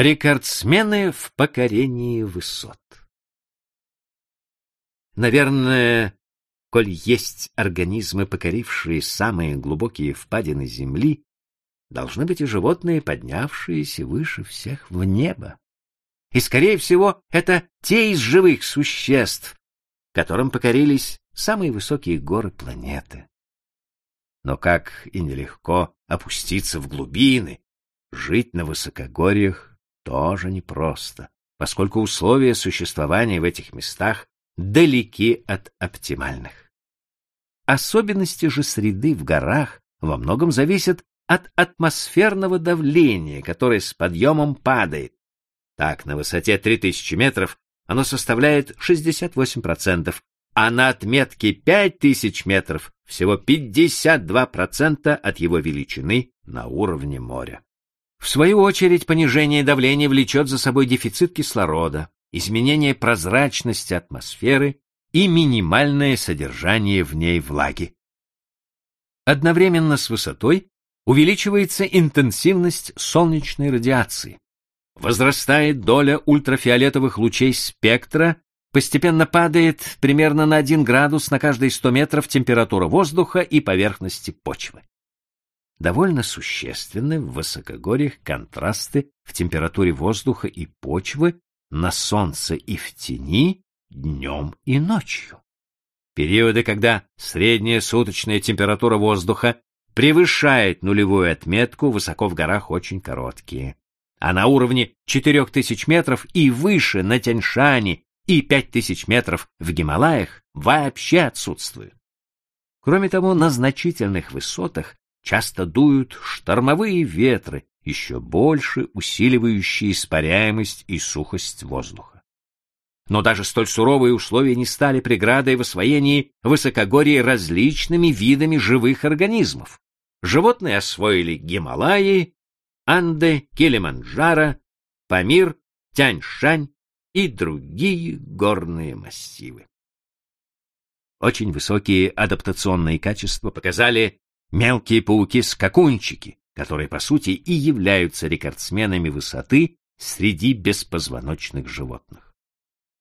Рекордсмены в покорении высот. Наверное, коль есть организмы, покорившие самые глубокие впадины земли, должны быть и животные, поднявшиеся выше всех в небо. И, скорее всего, это те из живых существ, которым покорились самые высокие горы планеты. Но как и нелегко опуститься в глубины, жить на высокогорьях тоже непросто, поскольку условия существования в этих местах далеки от оптимальных. Особенности же среды в горах во многом зависят от атмосферного давления, которое с подъемом падает. Так, на высоте 3000 метров оно составляет 68%, а на отметке 5000 метров всего 52% от его величины на уровне моря. В свою очередь, понижение давления влечет за собой дефицит кислорода, изменение прозрачности атмосферы и минимальное содержание в ней влаги. Одновременно с высотой увеличивается интенсивность солнечной радиации. Возрастает доля ультрафиолетовых лучей спектра, постепенно падает примерно на 1 градус на каждые 100 метров температура воздуха и поверхности почвы довольно существенны в высокогорьях контрасты в температуре воздуха и почвы на солнце и в тени днем и ночью. Периоды, когда средняя суточная температура воздуха превышает нулевую отметку, высоко в горах очень короткие. А на уровне 4000 метров и выше на Тяньшане и 5000 метров в Гималаях вообще отсутствуют. Кроме того, на значительных высотах часто дуют штормовые ветры, еще больше усиливающие испаряемость и сухость воздуха. Но даже столь суровые условия не стали преградой в освоении высокогорья различными видами живых организмов. Животные освоили Гималаи, Анды, Килиманджаро, Памир, Тянь-Шань и другие горные массивы. Очень высокие адаптационные качества показали Мелкие пауки-скакунчики, которые, по сути, и являются рекордсменами высоты среди беспозвоночных животных.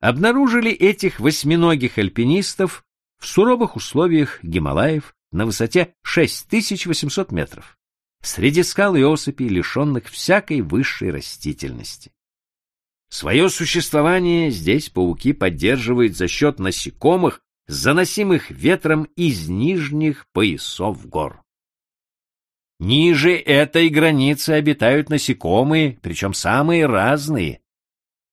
Обнаружили этих восьминогих альпинистов в суровых условиях Гималаев на высоте 6800 метров, среди скал и осыпей, лишенных всякой высшей растительности. Свое существование здесь пауки поддерживают за счет насекомых заносимых ветром из нижних поясов гор. Ниже этой границы обитают насекомые, причем самые разные.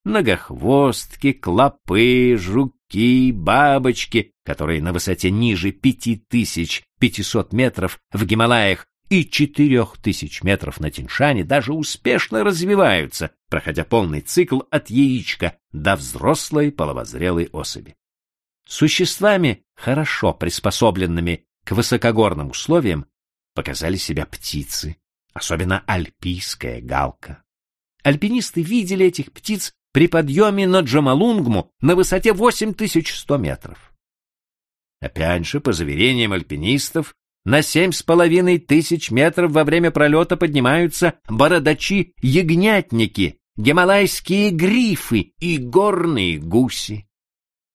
Многохвостки, клопы, жуки, бабочки, которые на высоте ниже 5500 метров в Гималаях и 4000 метров на Тиньшане даже успешно развиваются, проходя полный цикл от яичка до взрослой половозрелой особи. Существами, хорошо приспособленными к высокогорным условиям, показали себя птицы, особенно альпийская галка. Альпинисты видели этих птиц при подъеме на Джамалунгму на высоте 8100 метров. Опять же, по заверениям альпинистов, на семь с половиной тысяч метров во время пролета поднимаются бородачи-ягнятники, гималайские грифы и горные гуси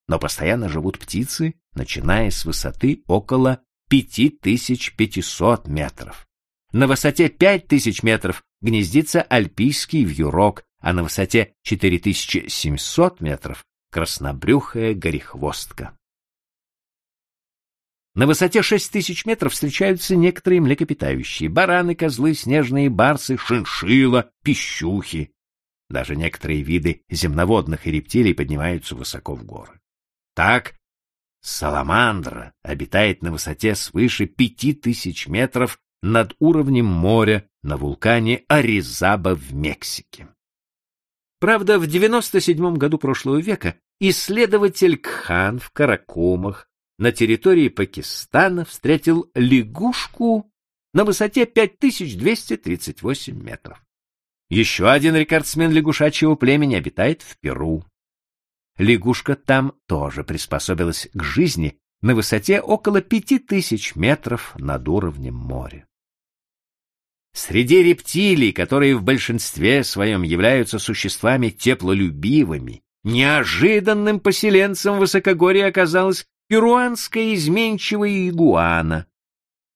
но постоянно живут птицы, начиная с высоты около 5500 метров. На высоте 5000 метров гнездится альпийский вьюрок, а на высоте 4700 метров — краснобрюхая горехвостка. На высоте 6000 метров встречаются некоторые млекопитающие — бараны, козлы, снежные барсы, шиншилла, пищухи. Даже некоторые виды земноводных и рептилий поднимаются высоко в горы. Так, саламандра обитает на высоте свыше пяти тысяч метров над уровнем моря на вулкане Аризаба в Мексике. Правда, в 97 году прошлого века исследователь Кхан в Каракумах на территории Пакистана встретил лягушку на высоте 5238 метров. Еще один рекордсмен лягушачьего племени обитает в Перу. Лягушка там тоже приспособилась к жизни на высоте около пяти тысяч метров над уровнем моря. Среди рептилий, которые в большинстве своем являются существами теплолюбивыми, неожиданным поселенцем высокогорья оказалась перуанская изменчивая игуана.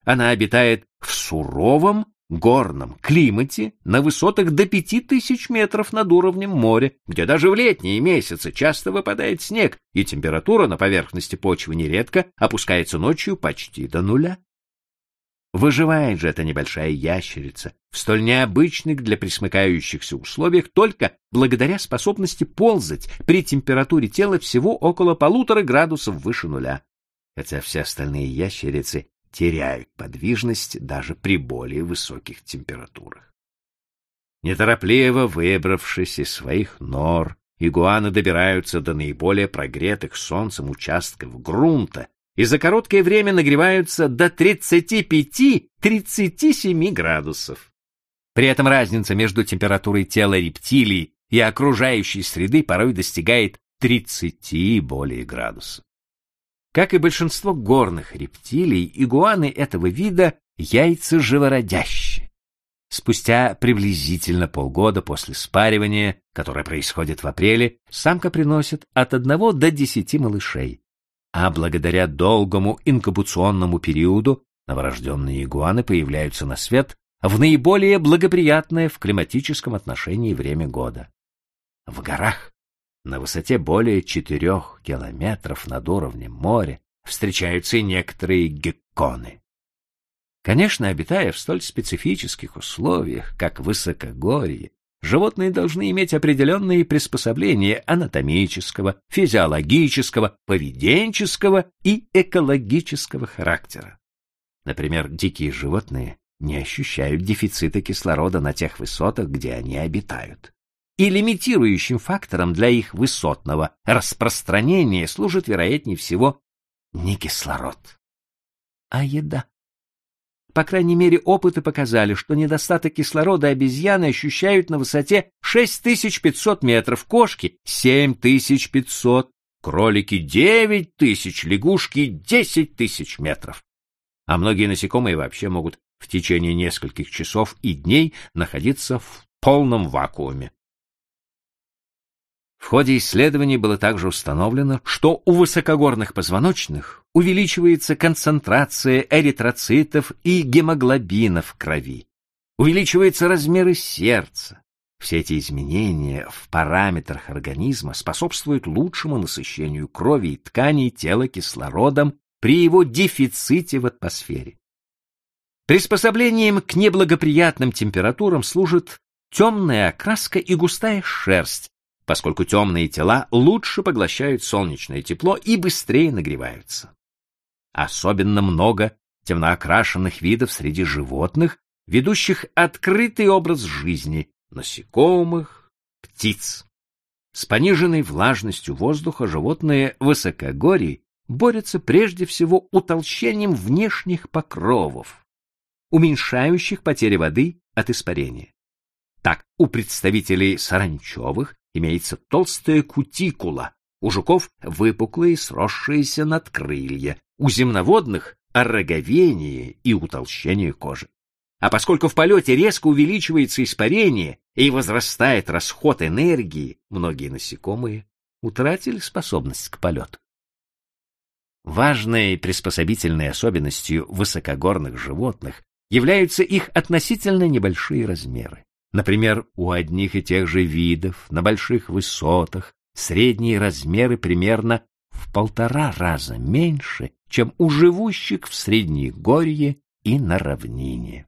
Она обитает в суровом горном климате на высотах до пяти тысяч метров над уровнем моря, где даже в летние месяцы часто выпадает снег, и температура на поверхности почвы нередко опускается ночью почти до нуля. Выживает же эта небольшая ящерица в столь необычных для присмыкающихся условиях только благодаря способности ползать при температуре тела всего около полутора градусов выше нуля, хотя все остальные ящерицы теряют подвижность даже при более высоких температурах. Неторопливо выбравшись из своих нор, игуаны добираются до наиболее прогретых солнцем участков грунта и за короткое время нагреваются до 35-37 градусов. При этом разница между температурой тела рептилий и окружающей среды порой достигает 30 и более градусов. Как и большинство горных рептилий, игуаны этого вида яйца живородящие. Спустя приблизительно полгода после спаривания, которое происходит в апреле, самка приносит от одного до десяти малышей. А благодаря долгому инкубационному периоду новорожденные игуаны появляются на свет в наиболее благоприятное в климатическом отношении время года. В горах на высоте более четырех километров над уровнем моря встречаются и некоторые гекконы. Конечно, обитая в столь специфических условиях, как высокогорье, животные должны иметь определенные приспособления анатомического, физиологического, поведенческого и экологического характера. Например, дикие животные не ощущают дефицита кислорода на тех высотах, где они обитают и лимитирующим фактором для их высотного распространения служит, вероятнее всего, не кислород, а еда. По крайней мере, опыты показали, что недостаток кислорода обезьяны ощущают на высоте 6500 метров, кошки — 7500, кролики — 9000, лягушки — 10 тысяч метров. А многие насекомые вообще могут в течение нескольких часов и дней находиться в полном вакууме. В ходе исследований было также установлено, что у высокогорных позвоночных увеличивается концентрация эритроцитов и гемоглобина в крови, увеличиваются размеры сердца. Все эти изменения в параметрах организма способствуют лучшему насыщению крови и тканей тела кислородом при его дефиците в атмосфере. Приспособлением к неблагоприятным температурам служит темная окраска и густая шерсть, поскольку темные тела лучше поглощают солнечное тепло и быстрее нагреваются. Особенно много темноокрашенных видов среди животных, ведущих открытый образ жизни, насекомых, птиц. С пониженной влажностью воздуха животные высокогорий борются прежде всего утолщением внешних покровов, уменьшающих потери воды от испарения. Так, у представителей саранчевых имеется толстая кутикула, у жуков выпуклые сросшиеся надкрылья, у земноводных ороговение и утолщение кожи. А поскольку в полете резко увеличивается испарение и возрастает расход энергии, многие насекомые утратили способность к полету. Важной приспособительной особенностью высокогорных животных являются их относительно небольшие размеры. Например, у одних и тех же видов на больших высотах средние размеры примерно в полтора раза меньше, чем у живущих в Среднегорье и на равнине.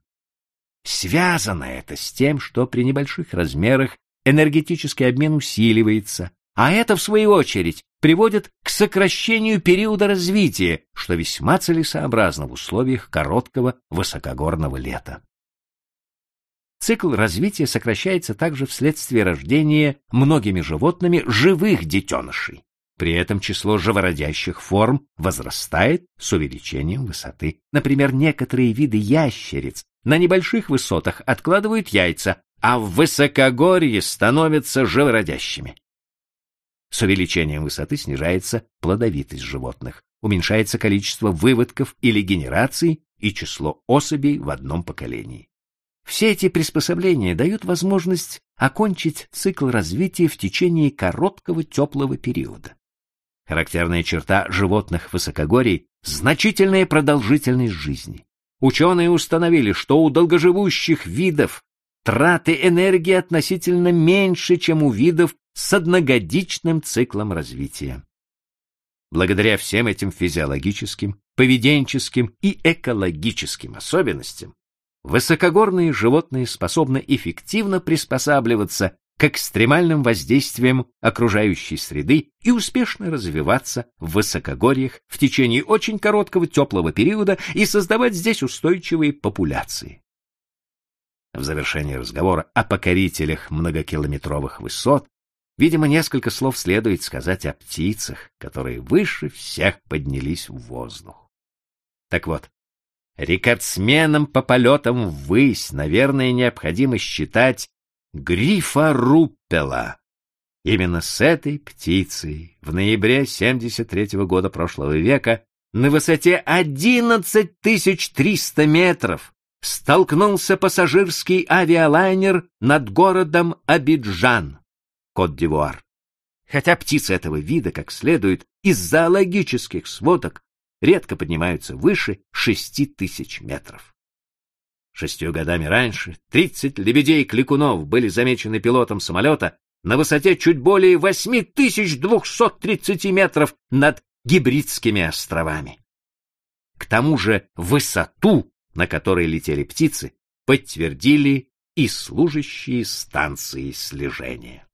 Связано это с тем, что при небольших размерах энергетический обмен усиливается, а это, в свою очередь, приводит к сокращению периода развития, что весьма целесообразно в условиях короткого высокогорного лета. Цикл развития сокращается также вследствие рождения многими животными живых детенышей. При этом число живородящих форм возрастает с увеличением высоты. Например, некоторые виды ящериц на небольших высотах откладывают яйца, а в высокогорье становятся живородящими. С увеличением высоты снижается плодовитость животных, уменьшается количество выводков или генераций и число особей в одном поколении. Все эти приспособления дают возможность окончить цикл развития в течение короткого теплого периода. Характерная черта животных высокогорий – значительная продолжительность жизни. Ученые установили, что у долгоживущих видов траты энергии относительно меньше, чем у видов с одногодичным циклом развития. Благодаря всем этим физиологическим, поведенческим и экологическим особенностям, высокогорные животные способны эффективно приспосабливаться к экстремальным воздействиям окружающей среды и успешно развиваться в высокогорьях в течение очень короткого теплого периода и создавать здесь устойчивые популяции. В завершении разговора о покорителях многокилометровых высот, видимо, несколько слов следует сказать о птицах, которые выше всех поднялись в воздух. Так вот, рекордсменом по полетам ввысь, наверное, необходимо считать грифа Руппела. Именно с этой птицей в ноябре 73 -го года прошлого века на высоте 11 300 метров столкнулся пассажирский авиалайнер над городом Абиджан, Кот-д'Ивуар. Хотя птицы этого вида, как следует из зоологических сводок, редко поднимаются выше 6 тысяч метров. Шестью годами раньше 30 лебедей-кликунов были замечены пилотом самолета на высоте чуть более 8230 метров над Гибридскими островами. К тому же высоту, на которой летели птицы, подтвердили и служащие станции слежения.